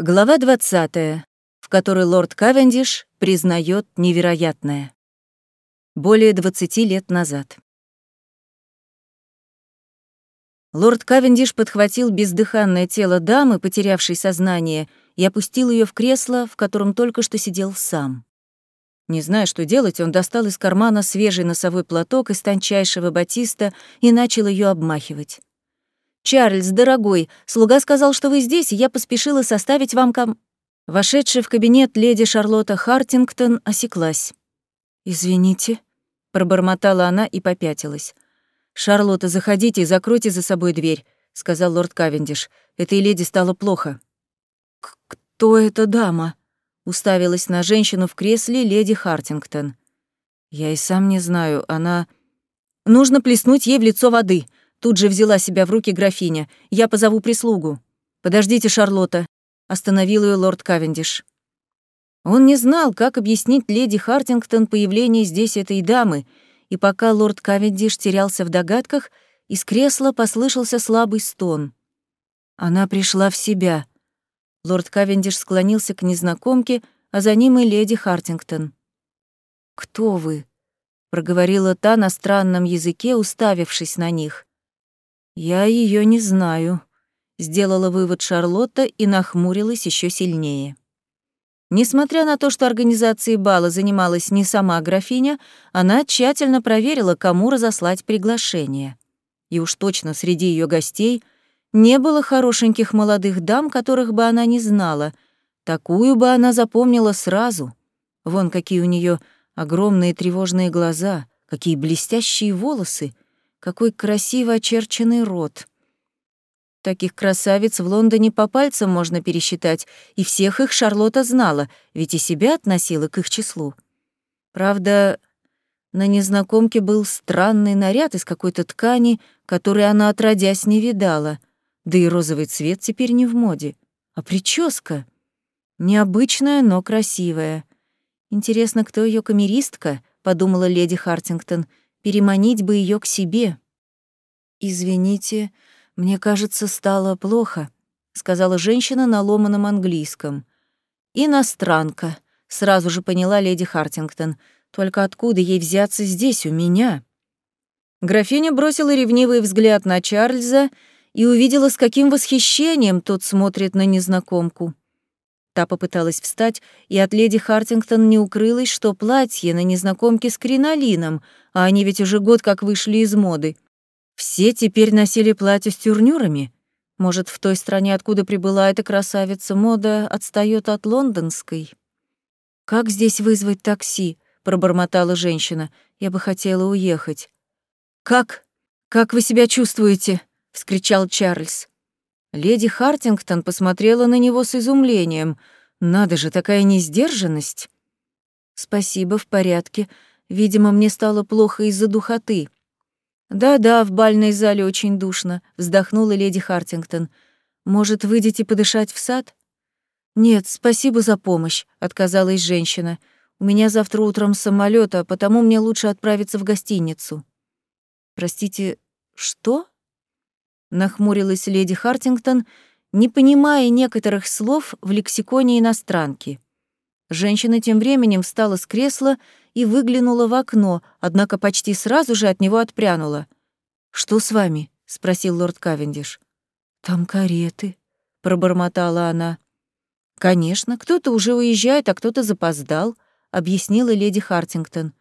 Глава 20, в которой лорд Кавендиш признает невероятное. Более 20 лет назад. Лорд Кавендиш подхватил бездыханное тело дамы, потерявшей сознание, и опустил ее в кресло, в котором только что сидел сам. Не зная, что делать, он достал из кармана свежий носовой платок из тончайшего батиста и начал ее обмахивать. «Чарльз, дорогой, слуга сказал, что вы здесь, и я поспешила составить вам ком...» Вошедшая в кабинет леди Шарлотта Хартингтон осеклась. «Извините», — пробормотала она и попятилась. «Шарлотта, заходите и закройте за собой дверь», — сказал лорд Кавендиш. «Этой леди стало плохо». «Кто эта дама?» — уставилась на женщину в кресле леди Хартингтон. «Я и сам не знаю, она...» «Нужно плеснуть ей в лицо воды», Тут же взяла себя в руки графиня. «Я позову прислугу». «Подождите, Шарлотта», — остановил ее лорд Кавендиш. Он не знал, как объяснить леди Хартингтон появление здесь этой дамы, и пока лорд Кавендиш терялся в догадках, из кресла послышался слабый стон. Она пришла в себя. Лорд Кавендиш склонился к незнакомке, а за ним и леди Хартингтон. «Кто вы?» — проговорила та на странном языке, уставившись на них. «Я ее не знаю», — сделала вывод Шарлотта и нахмурилась еще сильнее. Несмотря на то, что организацией бала занималась не сама графиня, она тщательно проверила, кому разослать приглашение. И уж точно среди ее гостей не было хорошеньких молодых дам, которых бы она не знала. Такую бы она запомнила сразу. Вон какие у нее огромные тревожные глаза, какие блестящие волосы — какой красиво очерченный рот. Таких красавиц в Лондоне по пальцам можно пересчитать, и всех их Шарлотта знала, ведь и себя относила к их числу. Правда, на незнакомке был странный наряд из какой-то ткани, который она отродясь не видала, да и розовый цвет теперь не в моде. А прическа? Необычная, но красивая. Интересно, кто ее камеристка? подумала леди Хартингтон — переманить бы ее к себе. «Извините, мне кажется, стало плохо», — сказала женщина на ломаном английском. «Иностранка», — сразу же поняла леди Хартингтон. «Только откуда ей взяться здесь, у меня?» Графиня бросила ревнивый взгляд на Чарльза и увидела, с каким восхищением тот смотрит на незнакомку. Та попыталась встать, и от леди Хартингтон не укрылось, что платье на незнакомке с кринолином, а они ведь уже год как вышли из моды. Все теперь носили платья с тюрнюрами. Может, в той стране, откуда прибыла эта красавица, мода отстает от лондонской? «Как здесь вызвать такси?» — пробормотала женщина. «Я бы хотела уехать». «Как? Как вы себя чувствуете?» — вскричал Чарльз. Леди Хартингтон посмотрела на него с изумлением. Надо же, такая несдержанность. Спасибо, в порядке. Видимо, мне стало плохо из-за духоты. Да-да, в бальной зале очень душно, вздохнула леди Хартингтон. Может, выйдете подышать в сад? Нет, спасибо за помощь, отказалась женщина. У меня завтра утром самолет, а потому мне лучше отправиться в гостиницу. Простите, что? Нахмурилась леди Хартингтон, не понимая некоторых слов в лексиконе иностранки. Женщина тем временем встала с кресла и выглянула в окно, однако почти сразу же от него отпрянула. «Что с вами?» — спросил лорд Кавендиш. «Там кареты», — пробормотала она. «Конечно, кто-то уже уезжает, а кто-то запоздал», — объяснила леди Хартингтон.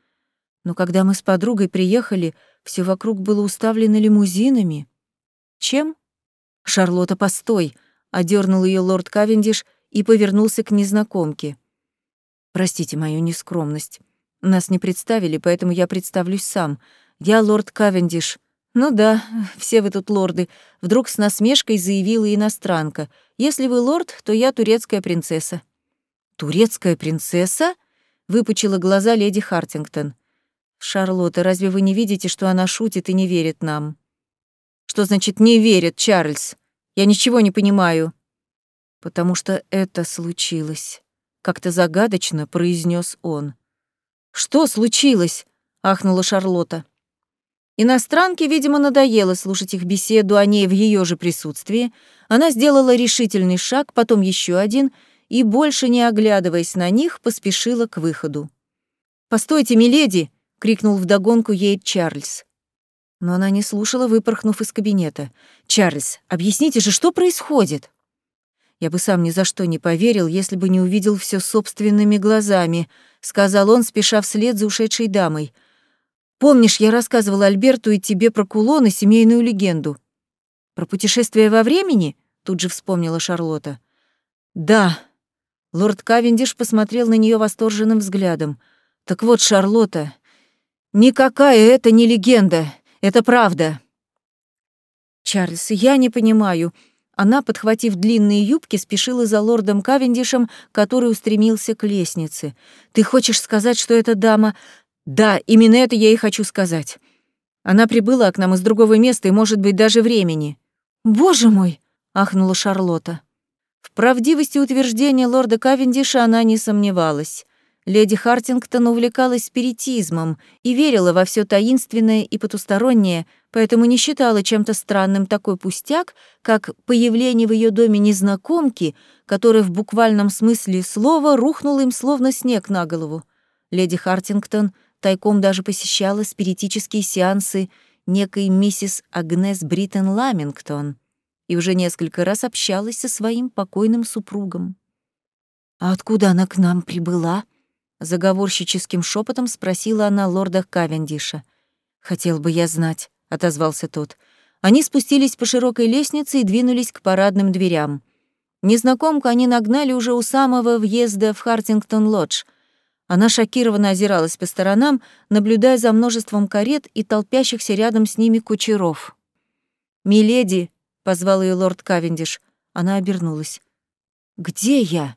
«Но когда мы с подругой приехали, все вокруг было уставлено лимузинами». Чем? Шарлотта, постой, одернул ее лорд Кавендиш и повернулся к незнакомке. Простите мою нескромность. Нас не представили, поэтому я представлюсь сам. Я лорд Кавендиш. Ну да, все вы тут лорды. Вдруг с насмешкой заявила иностранка. Если вы лорд, то я турецкая принцесса. Турецкая принцесса? выпучила глаза леди Хартингтон. Шарлотта, разве вы не видите, что она шутит и не верит нам? Что значит «не верит, Чарльз»? Я ничего не понимаю. Потому что это случилось. Как-то загадочно произнес он. Что случилось? ахнула Шарлотта. Иностранке, видимо, надоело слушать их беседу о ней в ее же присутствии. Она сделала решительный шаг, потом еще один, и, больше не оглядываясь на них, поспешила к выходу. «Постойте, миледи!» — крикнул вдогонку ей Чарльз. Но она не слушала, выпорхнув из кабинета. «Чарльз, объясните же, что происходит?» «Я бы сам ни за что не поверил, если бы не увидел все собственными глазами», — сказал он, спеша вслед за ушедшей дамой. Помнишь, я рассказывала Альберту и тебе про кулон и семейную легенду? Про путешествие во времени? Тут же вспомнила Шарлотта. Да. Лорд Кавендиш посмотрел на нее восторженным взглядом. Так вот, Шарлотта, никакая это не легенда, это правда. Чарльз, я не понимаю. Она, подхватив длинные юбки, спешила за лордом Кавендишем, который устремился к лестнице. «Ты хочешь сказать, что эта дама да, именно это я и хочу сказать. Она прибыла к нам из другого места и, может быть, даже времени. Боже мой, ахнула Шарлотта. В правдивости утверждения лорда Кавендиша она не сомневалась. Леди Хартингтон увлекалась спиритизмом и верила во все таинственное и потустороннее, поэтому не считала чем-то странным такой пустяк, как появление в ее доме незнакомки, которая в буквальном смысле слова рухнула им словно снег на голову. Леди Хартингтон тайком даже посещала спиритические сеансы некой миссис Агнес Бриттен Ламингтон и уже несколько раз общалась со своим покойным супругом. «А откуда она к нам прибыла?» — заговорщическим шепотом спросила она лорда Кавендиша. «Хотел бы я знать», — отозвался тот. Они спустились по широкой лестнице и двинулись к парадным дверям. Незнакомку они нагнали уже у самого въезда в Хартингтон-лодж — она шокированно озиралась по сторонам, наблюдая за множеством карет и толпящихся рядом с ними кучеров. «Миледи!» — позвал ее лорд Кавендиш. Она обернулась. «Где я?»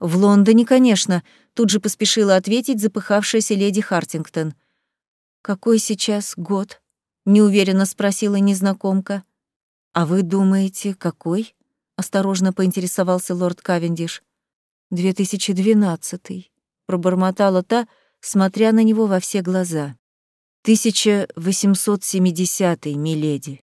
«В Лондоне, конечно», — тут же поспешила ответить запыхавшаяся леди Хартингтон. «Какой сейчас год?» — неуверенно спросила незнакомка. «А вы думаете, какой?» — осторожно поинтересовался лорд Кавендиш. «Две тысячи двенадцатый» пробормотала та, смотря на него во все глаза. «1870-й, миледи».